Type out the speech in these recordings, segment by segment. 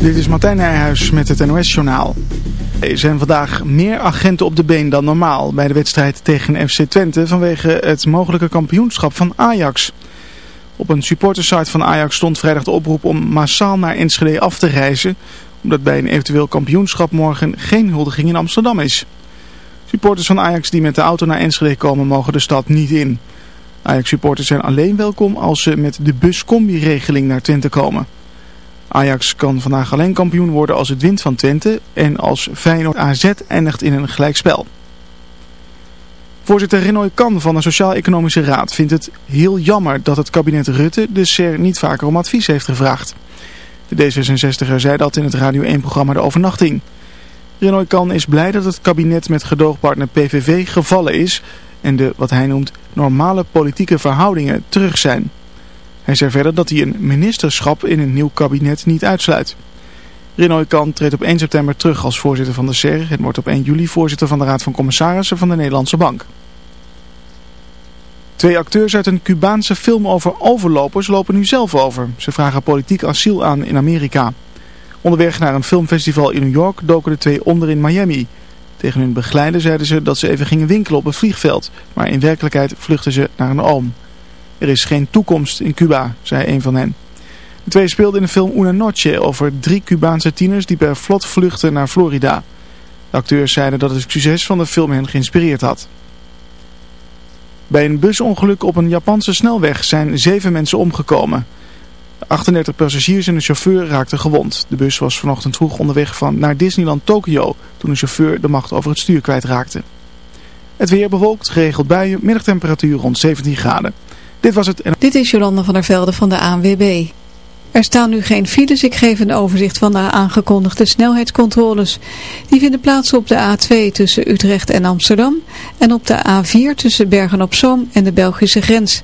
Dit is Martijn Nijhuis met het NOS-journaal. Er zijn vandaag meer agenten op de been dan normaal bij de wedstrijd tegen FC Twente vanwege het mogelijke kampioenschap van Ajax. Op een supportersite van Ajax stond vrijdag de oproep om massaal naar Enschede af te reizen, omdat bij een eventueel kampioenschap morgen geen huldiging in Amsterdam is. Supporters van Ajax die met de auto naar Enschede komen mogen de stad niet in. Ajax-supporters zijn alleen welkom als ze met de bus-combi-regeling naar Twente komen. Ajax kan vandaag alleen kampioen worden als het wint van Twente en als Feyenoord AZ eindigt in een gelijkspel. Voorzitter Renoy Kan van de Sociaal-Economische Raad vindt het heel jammer dat het kabinet Rutte de SER niet vaker om advies heeft gevraagd. De D66er zei dat in het Radio 1-programma De Overnachting. Renoy Kan is blij dat het kabinet met gedoogpartner PVV gevallen is en de, wat hij noemt, normale politieke verhoudingen terug zijn. Hij zei verder dat hij een ministerschap in een nieuw kabinet niet uitsluit. Rinoy Kan treedt op 1 september terug als voorzitter van de SER en wordt op 1 juli voorzitter van de Raad van Commissarissen van de Nederlandse Bank. Twee acteurs uit een Cubaanse film over overlopers lopen nu zelf over. Ze vragen politiek asiel aan in Amerika. Onderweg naar een filmfestival in New York doken de twee onder in Miami. Tegen hun begeleider zeiden ze dat ze even gingen winkelen op het vliegveld, maar in werkelijkheid vluchten ze naar een oom. Er is geen toekomst in Cuba, zei een van hen. De twee speelden in de film Una Noche over drie Cubaanse tieners die per vlot vluchten naar Florida. De acteurs zeiden dat het succes van de film hen geïnspireerd had. Bij een busongeluk op een Japanse snelweg zijn zeven mensen omgekomen. 38 passagiers en de chauffeur raakten gewond. De bus was vanochtend vroeg onderweg van naar Disneyland Tokyo toen de chauffeur de macht over het stuur kwijtraakte. Het weer bewolkt, geregeld buien, middagtemperatuur rond 17 graden. Dit was het. Dit is Jolanda van der Velde van de ANWB. Er staan nu geen files. Ik geef een overzicht van de aangekondigde snelheidscontroles. Die vinden plaats op de A2 tussen Utrecht en Amsterdam en op de A4 tussen Bergen-op-Zoom en de Belgische grens.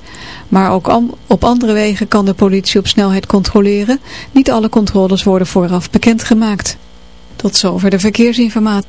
Maar ook op andere wegen kan de politie op snelheid controleren. Niet alle controles worden vooraf bekendgemaakt. Tot zover de verkeersinformatie.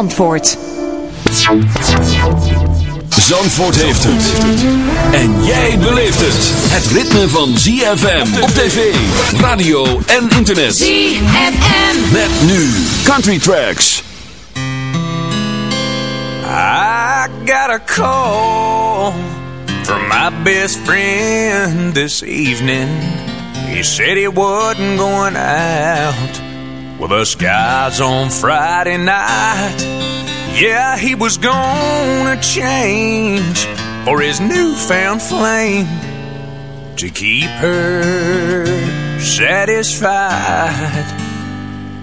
Zandvoort. Zandvoort heeft het. En jij beleeft het. Het ritme van ZFM op tv, radio en internet. ZFM. Met nu Country Tracks. I got a call from my best friend this evening. He said he wasn't going out. With us guys on Friday night. Yeah, he was gonna change for his newfound flame to keep her satisfied.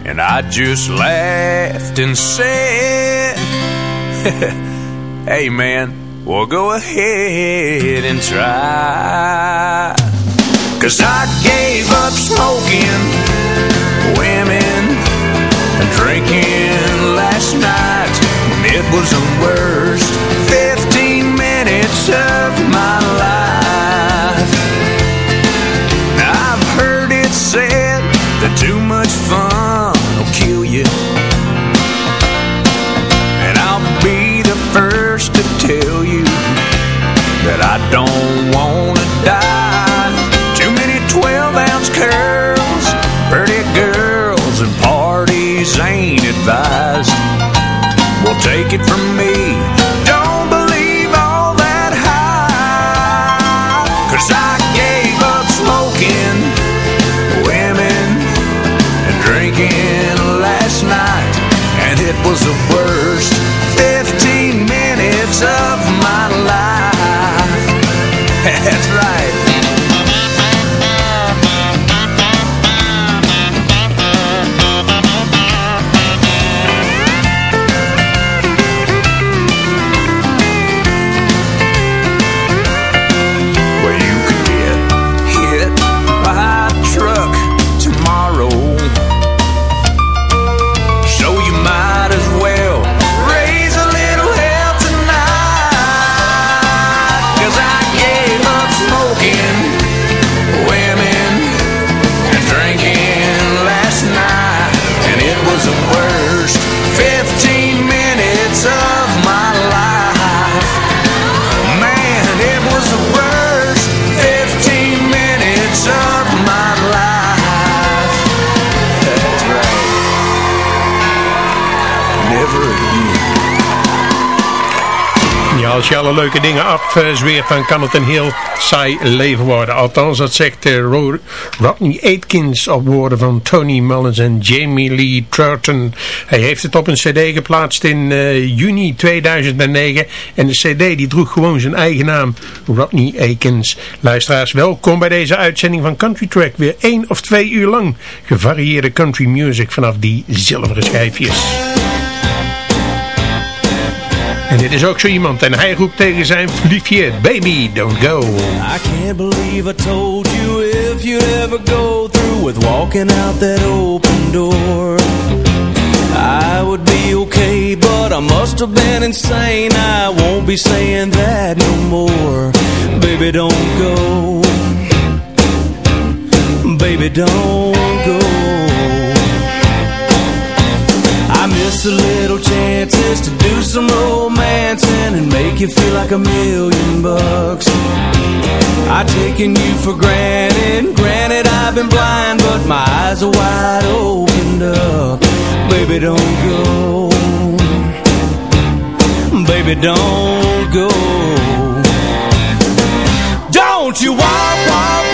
And I just laughed and said, Hey man, well go ahead and try. Cause I gave up smoking women drinking last night. It was the worst 15 minutes of my life. Alle leuke dingen afzweert, dan kan het een heel saai leven worden. Althans, dat zegt uh, Rodney Aitkins op woorden van Tony Mullins en Jamie Lee Troughton. Hij heeft het op een cd geplaatst in uh, juni 2009 en de cd die droeg gewoon zijn eigen naam, Rodney Aitkins. Luisteraars, welkom bij deze uitzending van Country Track. Weer één of twee uur lang gevarieerde country music vanaf die zilveren schijfjes. Dit is ook zo iemand en hij roept tegen zijn liefje, baby, don't go. I can't believe I told you if you'd ever go through with walking out that open door. I would be okay, but I must have been insane. I won't be saying that no more. Baby, don't go. Baby, don't go. Miss a little chances to do some romancing and make you feel like a million bucks. I've taken you for granted, granted I've been blind, but my eyes are wide opened up. Baby, don't go. Baby, don't go. Don't you walk, walk,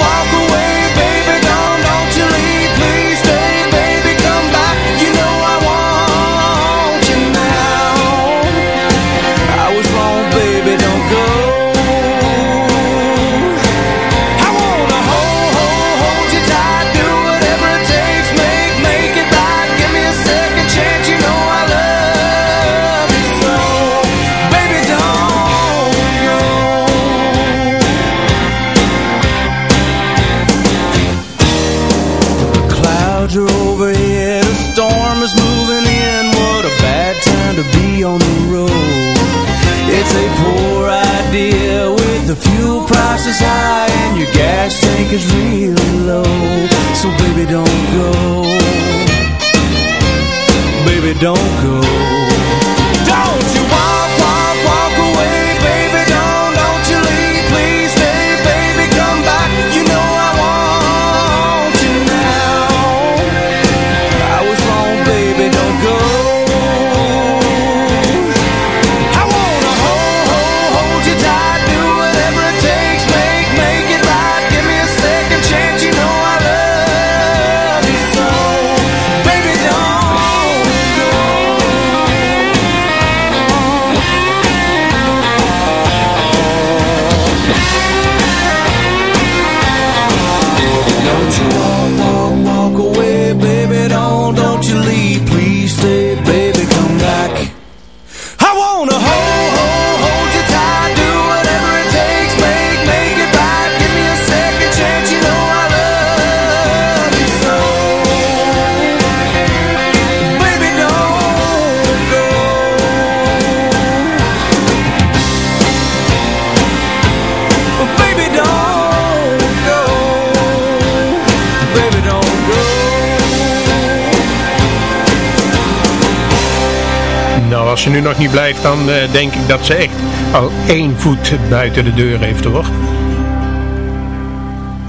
als ze nu nog niet blijft, dan eh, denk ik dat ze echt al één voet buiten de deur heeft hoor.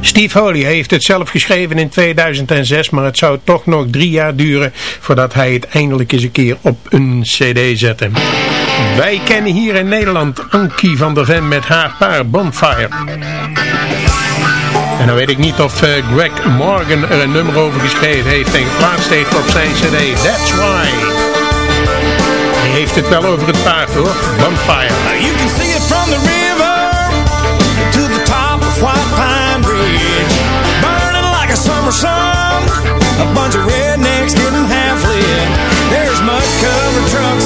Steve Holy heeft het zelf geschreven in 2006, maar het zou toch nog drie jaar duren voordat hij het eindelijk eens een keer op een cd zette. Wij kennen hier in Nederland Ankie van der Ven met haar paar Bonfire. En dan weet ik niet of eh, Greg Morgan er een nummer over geschreven heeft en geplaatst heeft op zijn cd. That's why. heeft het wel over het paard hoor. Bonfire. Now you can see it from the river to the top of White Pine Bridge. Burning like a summer sun. A bunch of rednecks getting half lit. There's mud covered trucks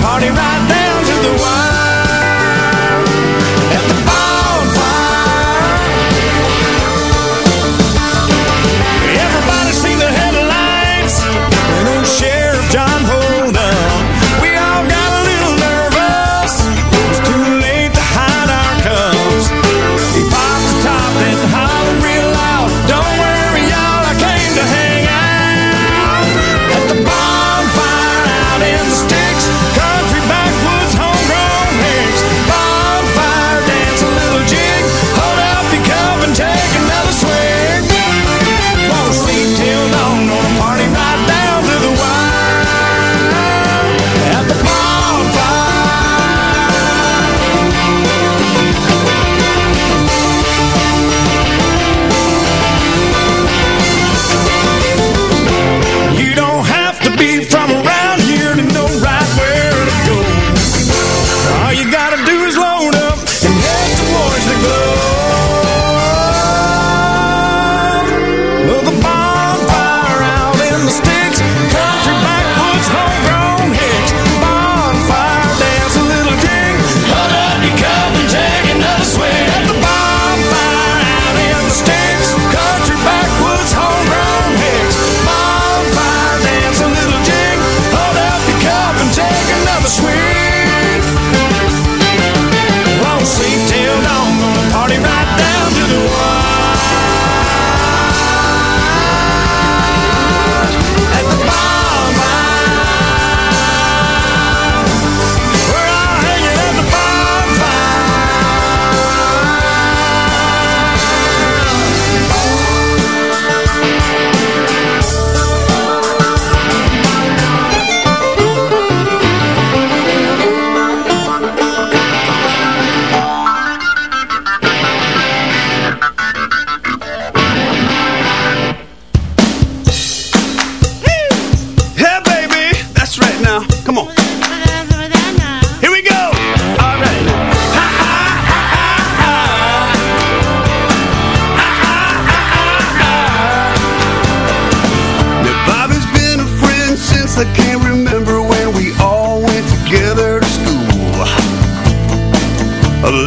party right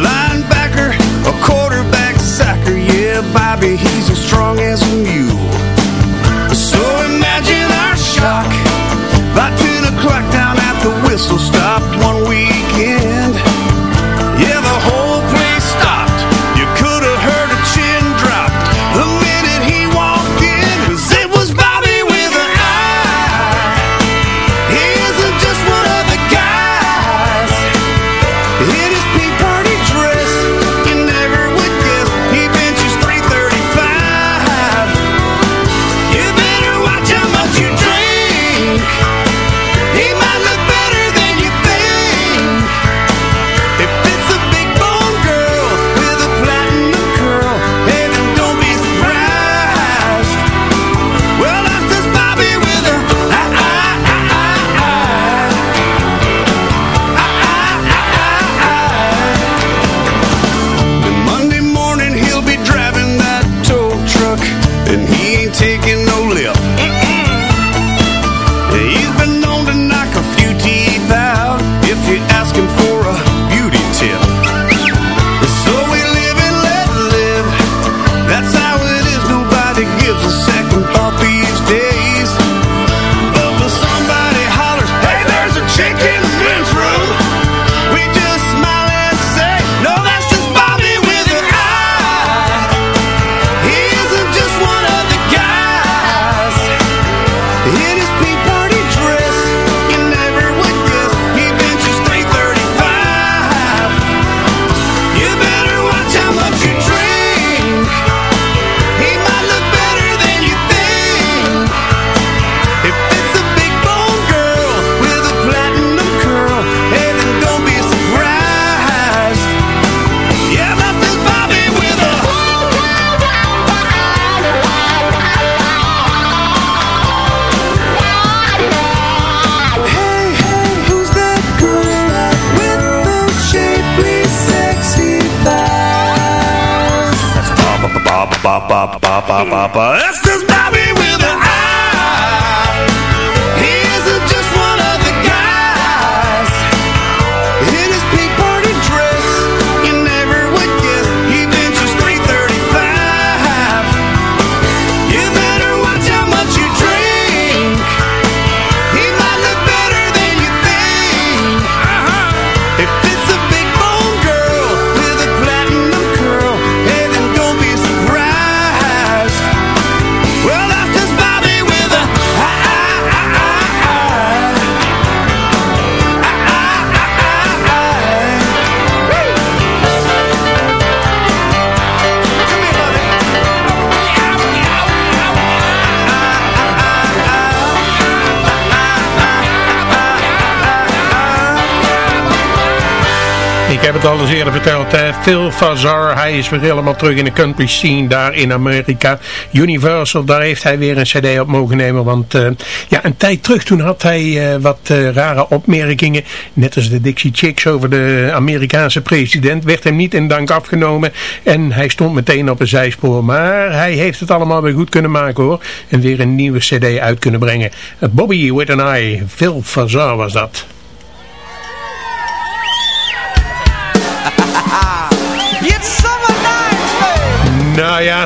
linebacker, a quarterback sacker. Yeah, Bobby, he's as strong as a mule. So imagine our shock by 10 o'clock down at the whistle stop. Eerder verteld. hè. Phil Fazar, hij is weer helemaal terug in de country scene daar in Amerika. Universal, daar heeft hij weer een cd op mogen nemen. Want eh, ja, een tijd terug toen had hij eh, wat eh, rare opmerkingen. Net als de Dixie Chicks over de Amerikaanse president. Werd hem niet in dank afgenomen. En hij stond meteen op een zijspoor. Maar hij heeft het allemaal weer goed kunnen maken hoor. En weer een nieuwe cd uit kunnen brengen. Bobby with an Eye. Phil Fazar was dat.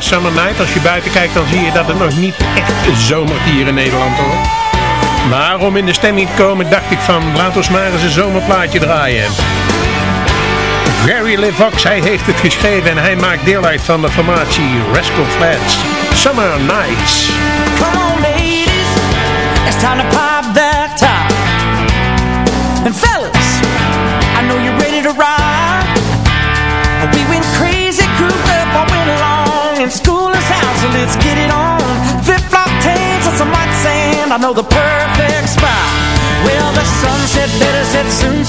Summer als je buiten kijkt dan zie je dat het nog niet echt zomert hier in Nederland hoor. Maar om in de stemming te komen dacht ik van, laat ons maar eens een zomerplaatje draaien. Gary LeVox, hij heeft het geschreven en hij maakt deel uit van de formatie Rascal Flats. Summer Nights. Come on, ladies. It's time to I know the perfect spot. Well, the sunset better set soon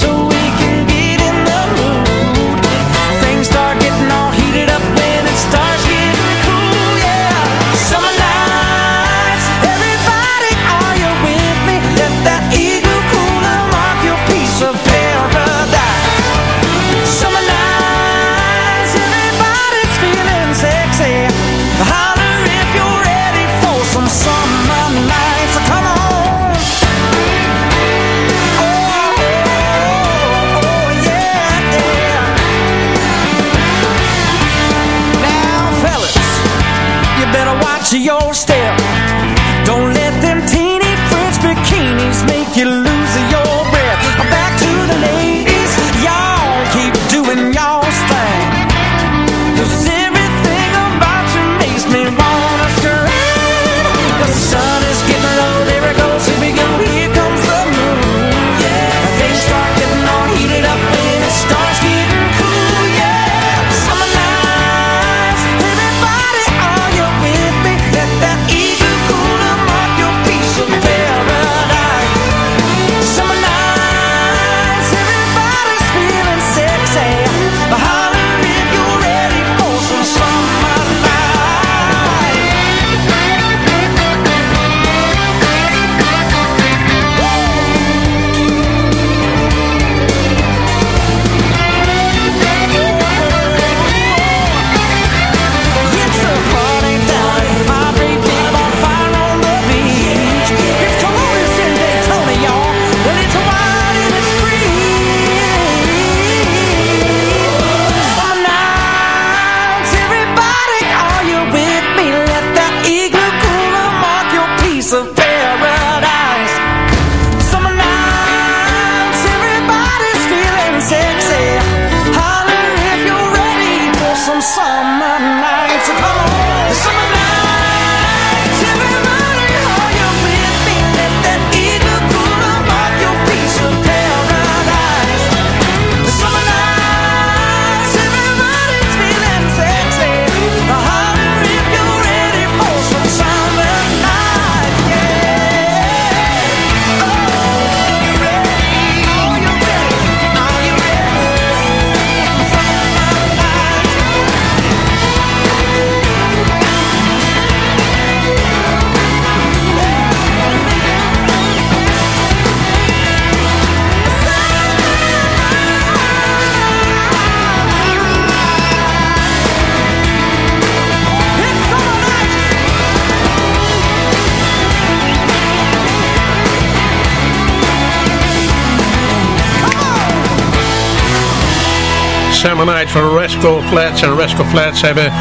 Summer van Rascal Flats. En Rascal Flats hebben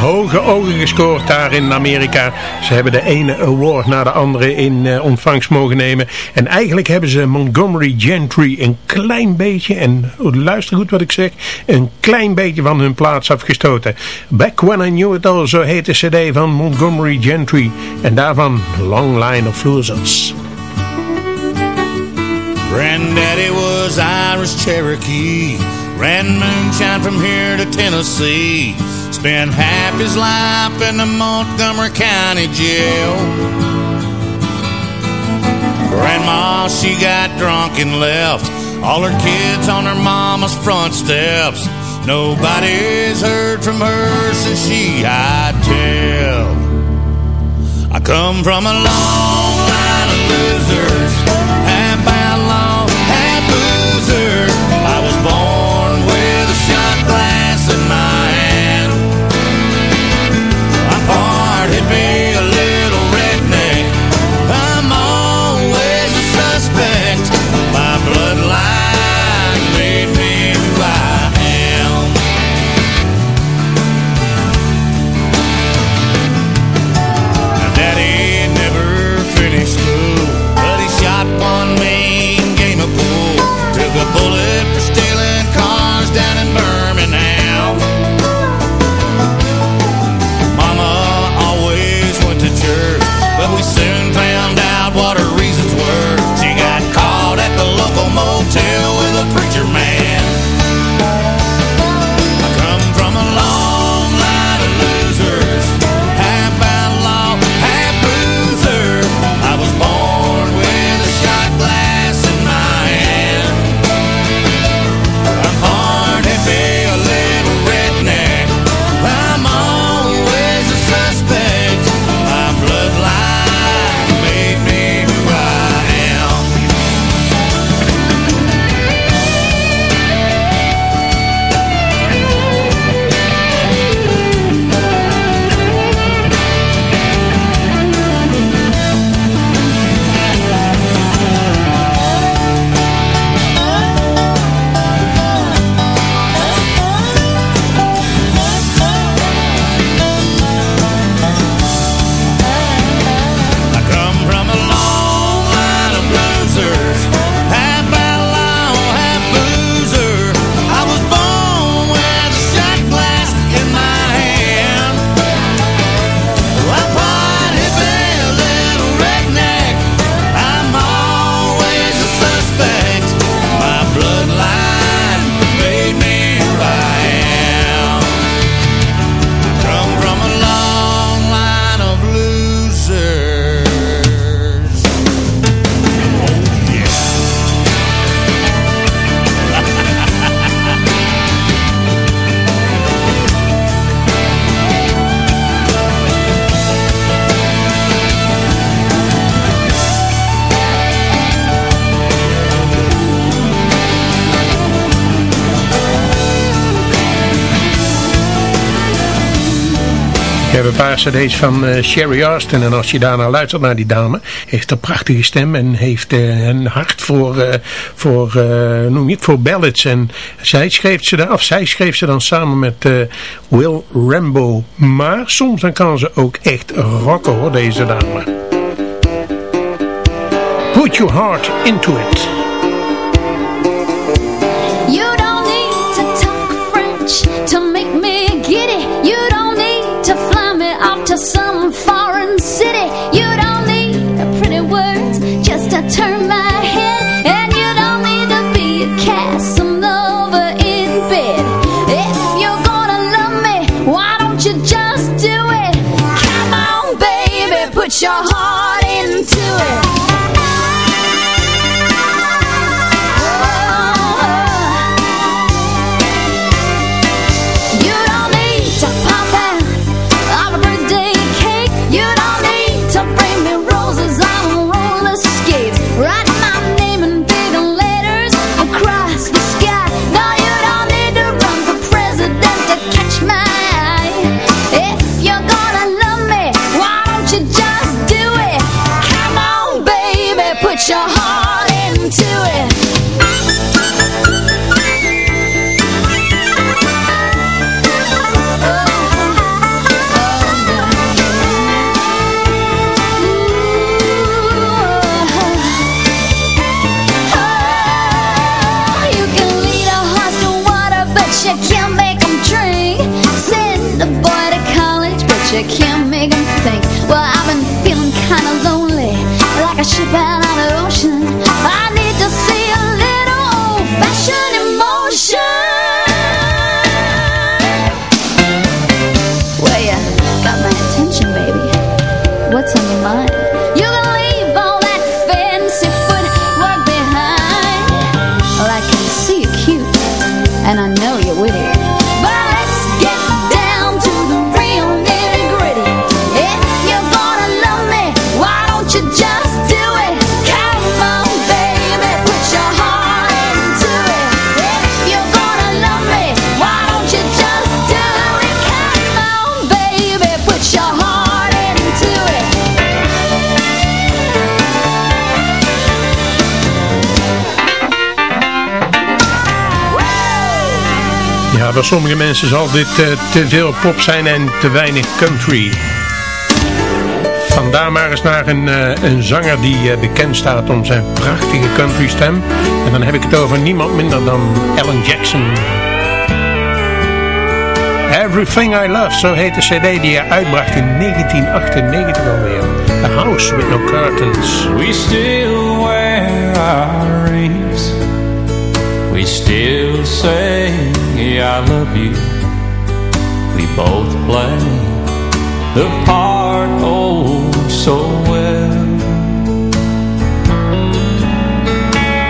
hoge ogen gescoord daar in Amerika. Ze hebben de ene award na de andere in uh, ontvangst mogen nemen. En eigenlijk hebben ze Montgomery Gentry een klein beetje, en luister goed wat ik zeg, een klein beetje van hun plaats afgestoten. Back When I Knew It All, zo heet de cd van Montgomery Gentry. En daarvan Long Line of Losers. Granddaddy was Irish Cherokee Ran moonshine from here to Tennessee. Spent half his life in the Montgomery County jail. Grandma, she got drunk and left. All her kids on her mama's front steps. Nobody's heard from her since she tell. I come from a long line of losers paar cd's van uh, Sherry Austin. En als je daarna luistert naar die dame, heeft een prachtige stem en heeft uh, een hart voor, uh, voor noem je het, voor ballads. En zij schreef ze dan, of zij schreef ze dan samen met Will Rambo. Maar soms dan kan ze ook echt rocken hoor, deze dame. Put your heart into it. What's on your mind? Voor sommige mensen zal dit uh, te veel pop zijn en te weinig country. Vandaar maar eens naar een, uh, een zanger die uh, bekend staat om zijn prachtige country stem. En dan heb ik het over niemand minder dan Alan Jackson. Everything I Love, zo heet de cd die hij uitbracht in 1998 alweer. The House with No Curtains. We still wear our rings still say I love you. We both play the part oh so well.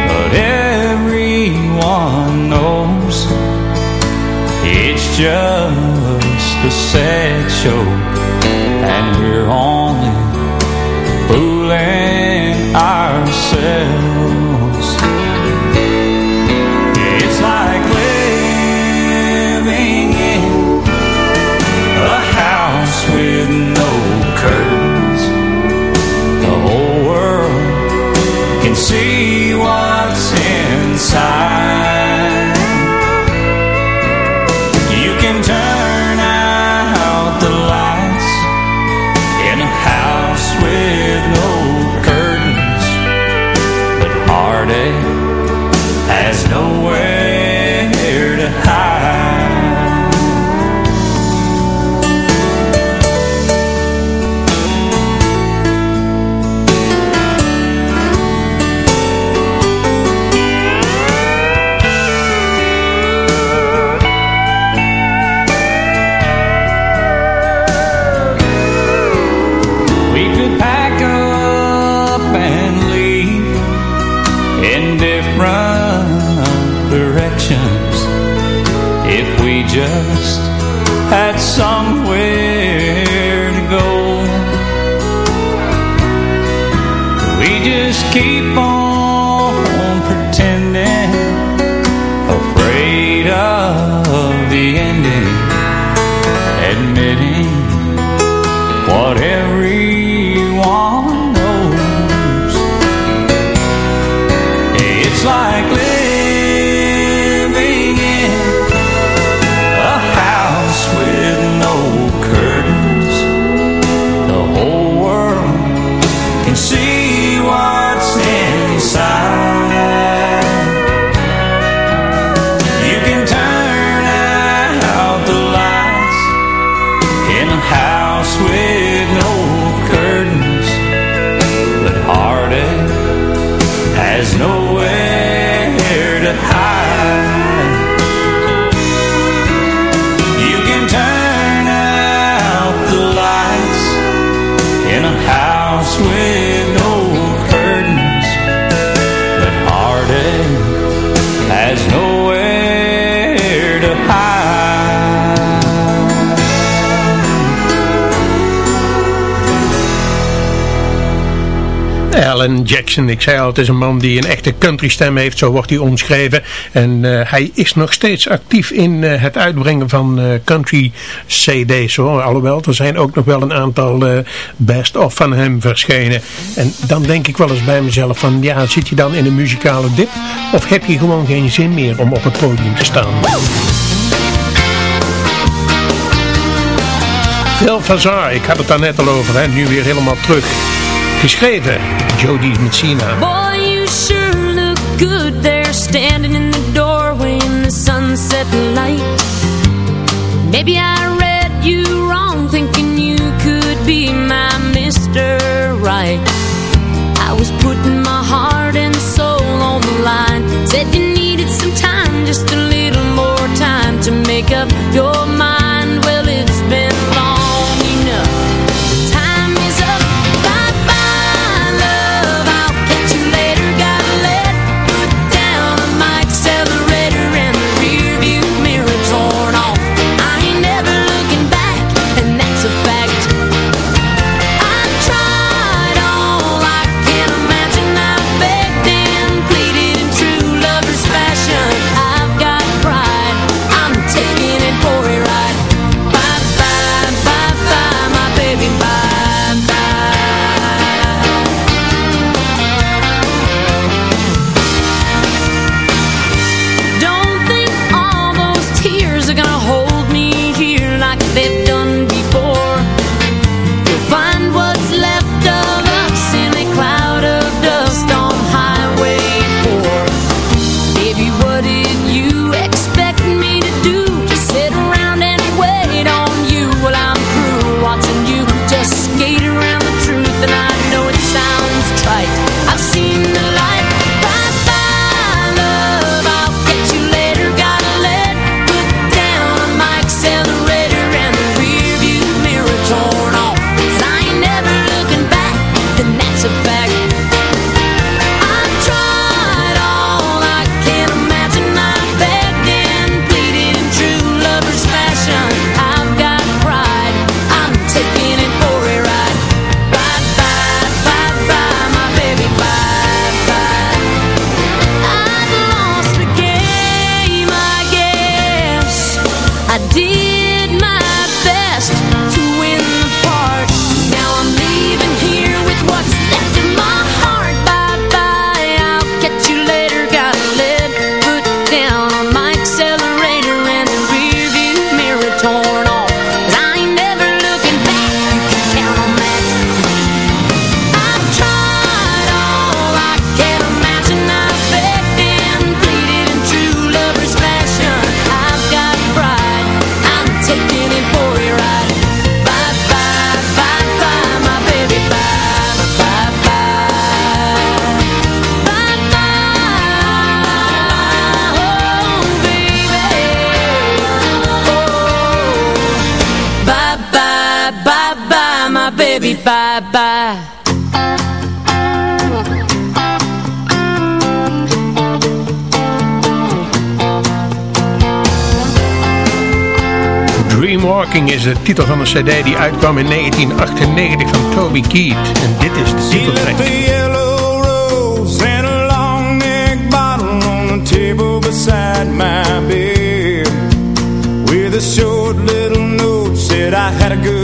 But everyone knows It's just a sad show And we're only fooling ourselves Jackson, ik zei al, het is een man die een echte country stem heeft, zo wordt hij omschreven. En eh, hij is nog steeds actief in eh, het uitbrengen van eh, country cd's hoor. Alhoewel, er zijn ook nog wel een aantal best-of van hem verschenen. En dan denk ik wel eens bij mezelf van, ja, zit je dan in een muzikale dip? Of heb je gewoon geen zin meer om op het podium te staan? Phil Fazar, ik had het daar net al over, hè, nu weer helemaal terug. Geschreven, Jody Messina. Boy, you sure look good there standing in the doorway in the sunset light. Maybe I bye-bye Dreamwalking is de titel van een cd die uitkwam in 1998 van Toby Keith. En dit is de titeltrack. yellow rose and a long neck bottle on the table beside my bed. With a short little note said I had a good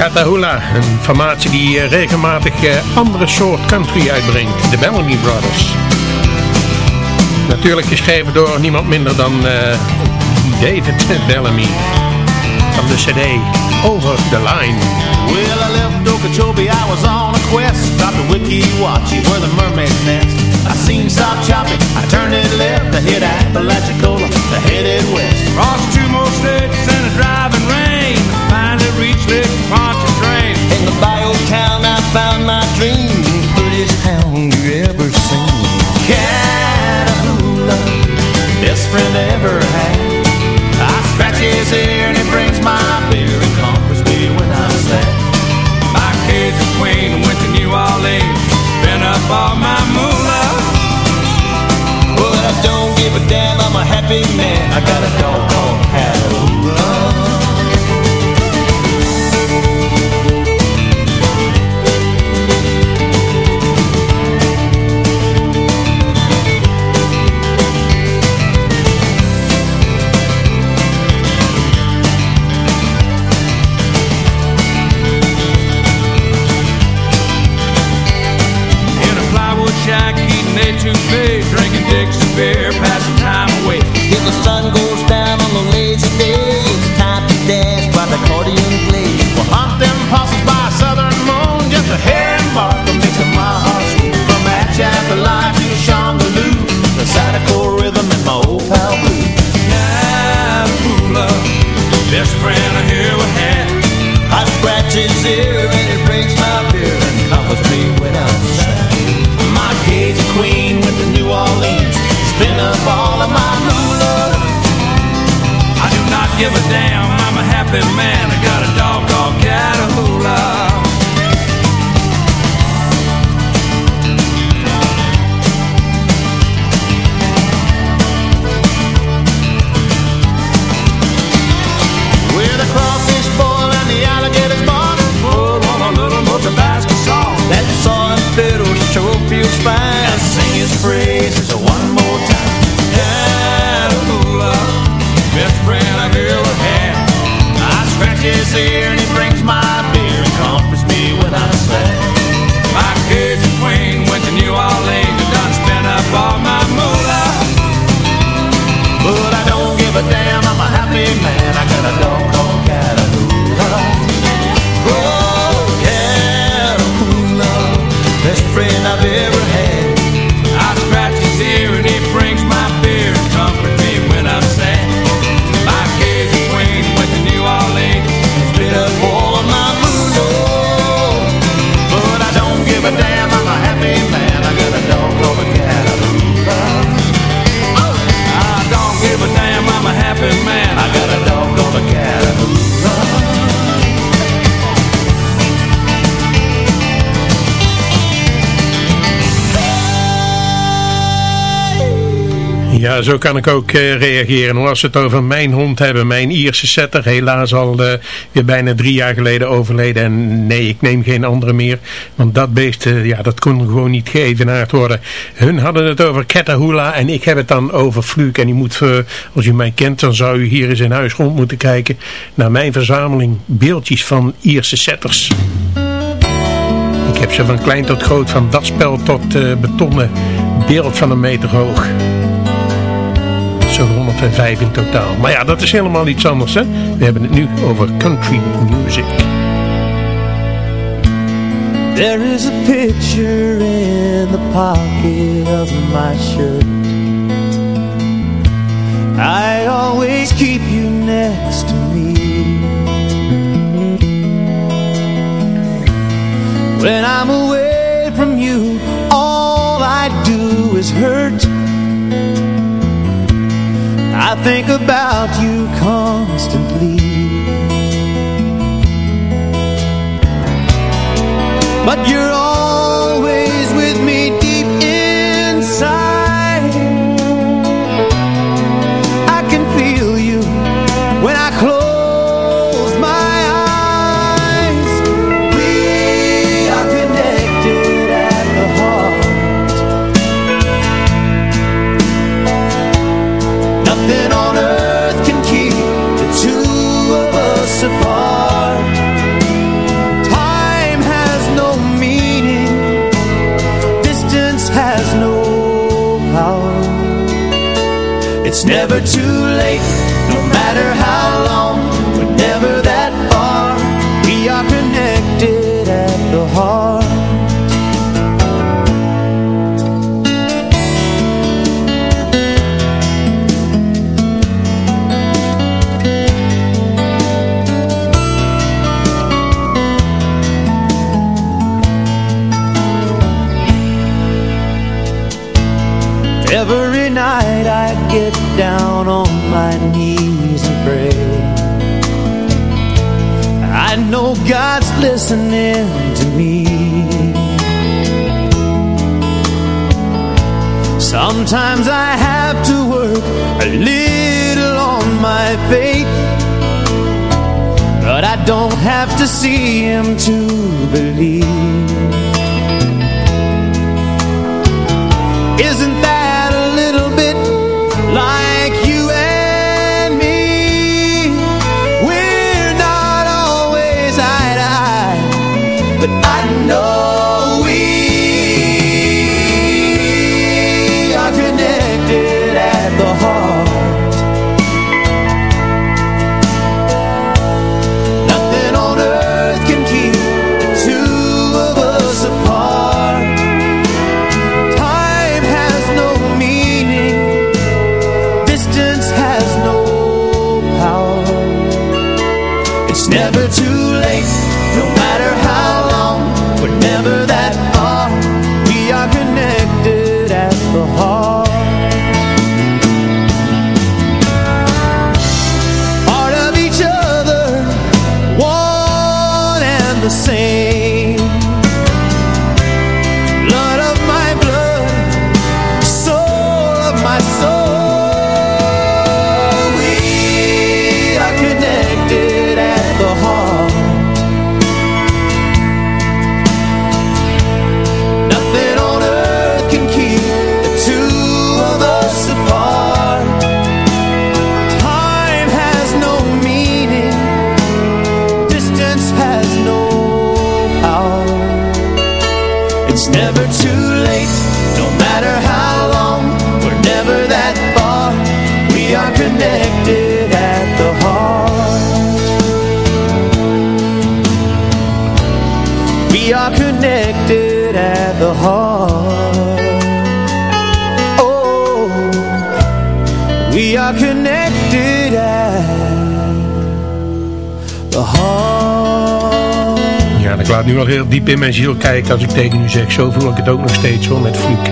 Catahoula, een formatie die eh, regelmatig eh, andere soort country uitbrengt. De Bellamy Brothers. Natuurlijk geschreven door niemand minder dan eh, David Bellamy. Van de cd Over the Line. Well, I left Okeechobee, I was on a quest Stopped at Wiki-Wachi, where the mermaid's nest I seen South Choppy, I turned it left I hit Apalachicola, I headed west Crossed two more states and a driving rain. Reached Lake Pontchartrain. In the bio town I found my dream Prettiest town you ever seen Catahoula, best friend I ever had I scratch his ear and he brings my beer And comforts me when I'm sad My Cajun queen went to New Orleans. Spent up all my moolah. Well, I don't give a damn, I'm a happy man I got a dog catches air and it breaks my beer and covers me when I'm sad. My cage queen with the New Orleans, spin up all of my moolah. I do not give a damn, I'm a happy man Zo kan ik ook eh, reageren. En als we het over mijn hond hebben, mijn Ierse setter, helaas al eh, weer bijna drie jaar geleden overleden. En nee, ik neem geen andere meer, want dat beest, eh, ja, dat kon gewoon niet geëvenaard worden. Hun hadden het over Catahoula en ik heb het dan over Fluke. En u moet, als u mij kent, dan zou u hier eens in huis rond moeten kijken naar mijn verzameling beeldjes van Ierse setters. Ik heb ze van klein tot groot, van datspel tot betonnen beeld van een meter hoog zo'n 105 in totaal. Maar ja, dat is helemaal iets anders, hè. We hebben het nu over country music. There is a picture in the pocket of my shirt I always keep you next to me When I'm away from you All I do is hurt I think about you constantly. But you're always never too knees and pray. I know God's listening to me. Sometimes I have to work a little on my faith But I don't have to see him to believe Nu al heel diep in mijn ziel kijken als ik tegen u zeg. Zo voel ik het ook nog steeds hoor met Fliek.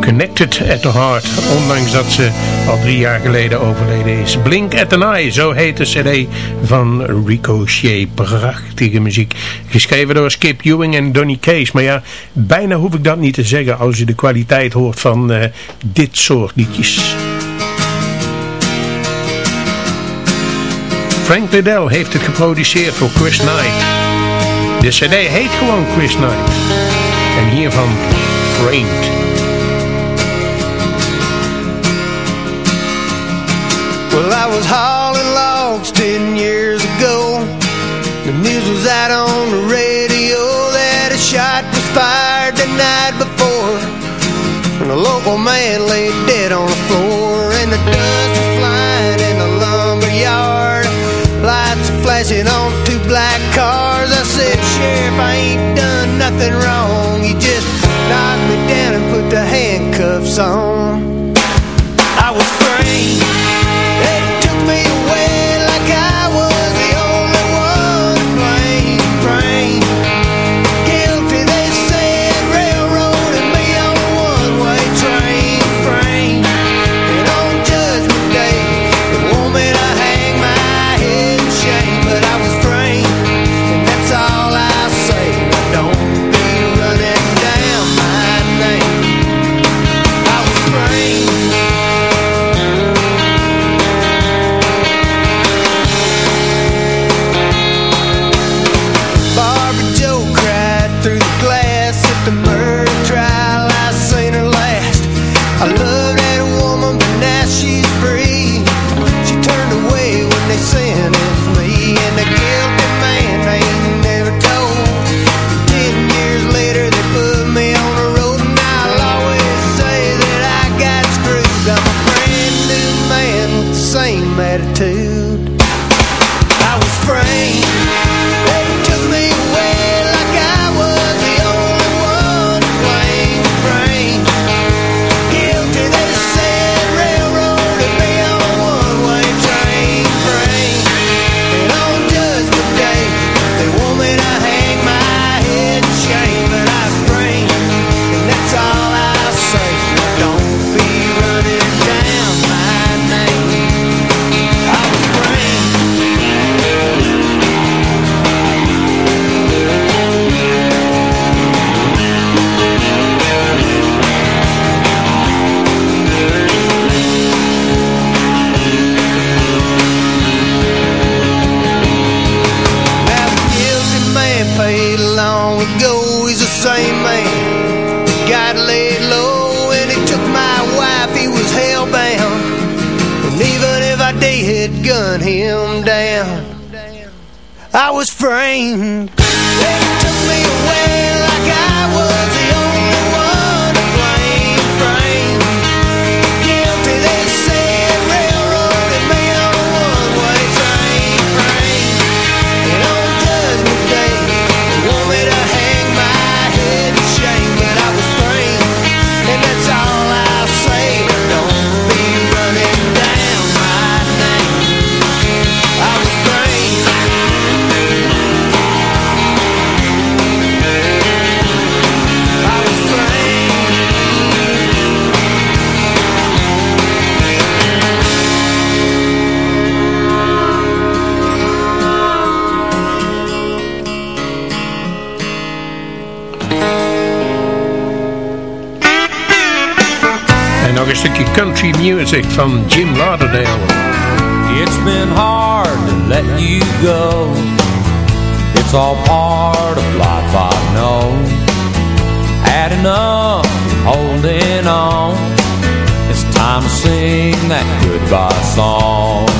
Connected at the Heart, ondanks dat ze al drie jaar geleden overleden is. Blink at the Eye, zo heet de cd van Ricochet. Prachtige muziek. Geschreven door Skip Ewing en Donny Case. Maar ja, bijna hoef ik dat niet te zeggen als je de kwaliteit hoort van uh, dit soort liedjes. Frank Liddell heeft het geproduceerd voor Chris Knight. De cd heet gewoon Chris Knight. En hiervan Framed. Well, I was hauling logs ten years ago. The news was out on the radio that a shot was fired the night before. And a local man lay dead on the floor. And the dust was flying in the lumber yard. Lights flashing on I ain't done nothing wrong. He just knocked me down and put the handcuffs on. did gun him down. I was framed. They took me away like I was. Country music van Jim Lauderdale. It's been hard to let you go. It's all part of life, I know. Had enough holding on. It's time to sing that goodbye song.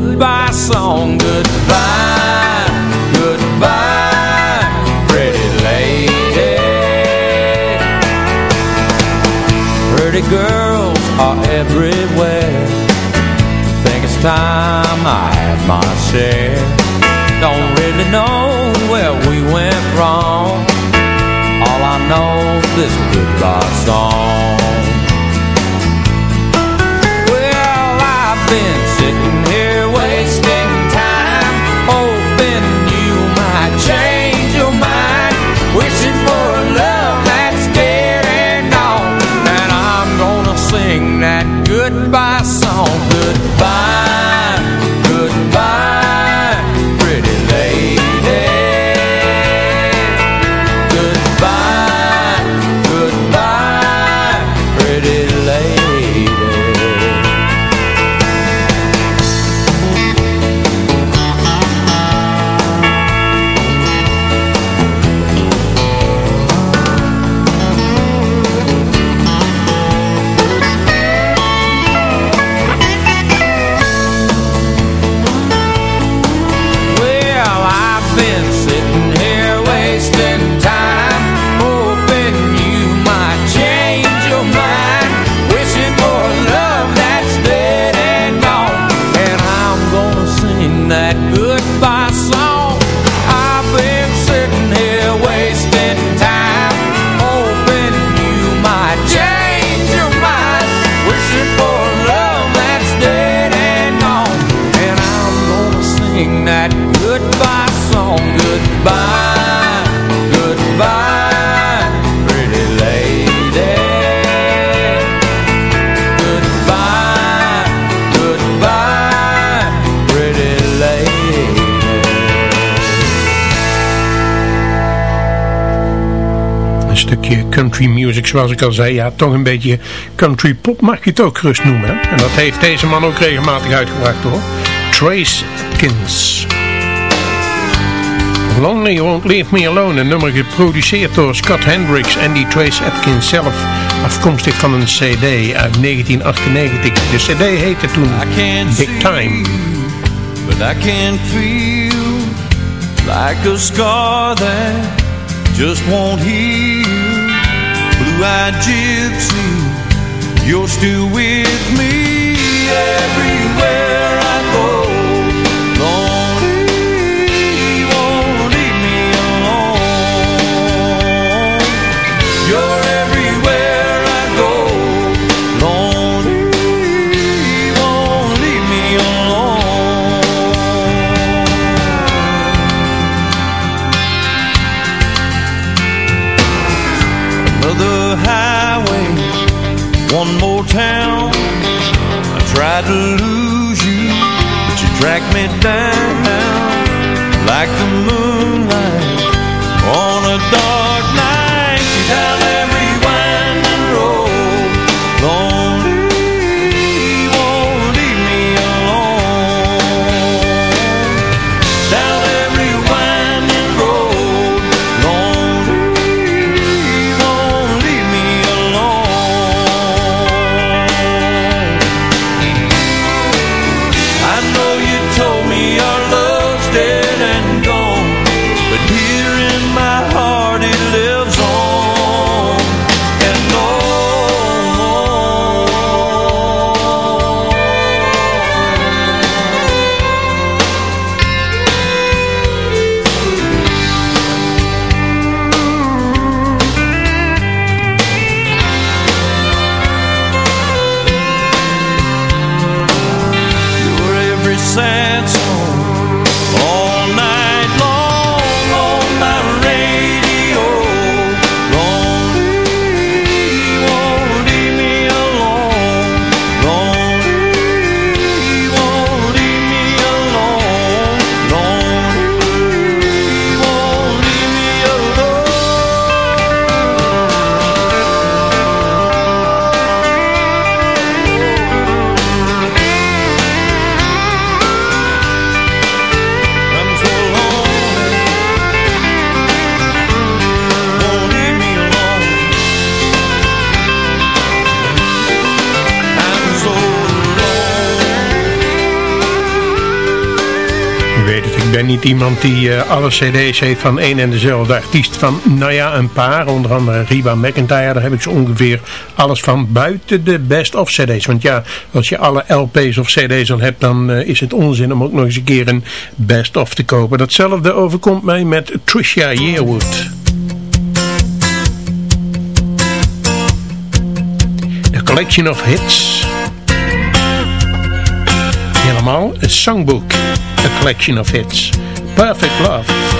Goodbye song. Goodbye, goodbye, pretty lady. Pretty girls are everywhere. Think it's time I had my share. Don't really know where we went wrong. All I know is this goodbye song. Well, I've been sitting Country music, zoals ik al zei. Ja, toch een beetje country pop mag je het ook gerust noemen. Hè? En dat heeft deze man ook regelmatig uitgebracht hoor. Trace Atkins. Lonely Won't Leave Me Alone. Een nummer geproduceerd door Scott Hendricks en die Trace Atkins zelf. Afkomstig van een cd uit 1998. De cd heette toen Big Time. But I can feel like a scar that just won't heal. Blue-eyed gypsy, you're still with me everywhere to lose you, but you tracked me down like the moonlight iemand die uh, alle cd's heeft van één en dezelfde artiest. Van, nou ja, een paar. Onder andere Reba McIntyre. Daar heb ik zo ongeveer alles van buiten de best-of cd's. Want ja, als je alle LP's of cd's al hebt, dan uh, is het onzin om ook nog eens een keer een best-of te kopen. Datzelfde overkomt mij met Trisha Yearwood. A collection of hits. Helemaal, a songbook. A collection of hits. Perfect Love.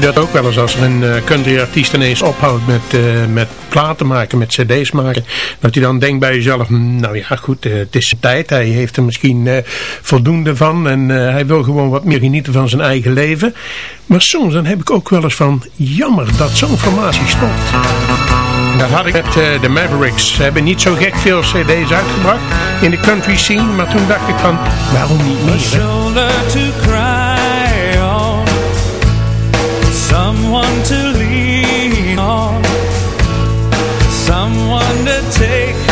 Dat ook wel eens als er een uh, country artiest ineens ophoudt met, uh, met platen maken, met cd's maken. Dat je dan denkt bij jezelf, hm, nou ja goed, uh, het is tijd. Hij heeft er misschien voldoende van en hij wil gewoon wat meer genieten van zijn eigen leven. Maar soms dan heb ik ook wel eens van, jammer dat zo'n formatie stopt. Dat had ik met de Mavericks. Ze hebben niet zo gek veel cd's uitgebracht in de country scene. Maar toen dacht ik van, waarom niet meer? Someone to take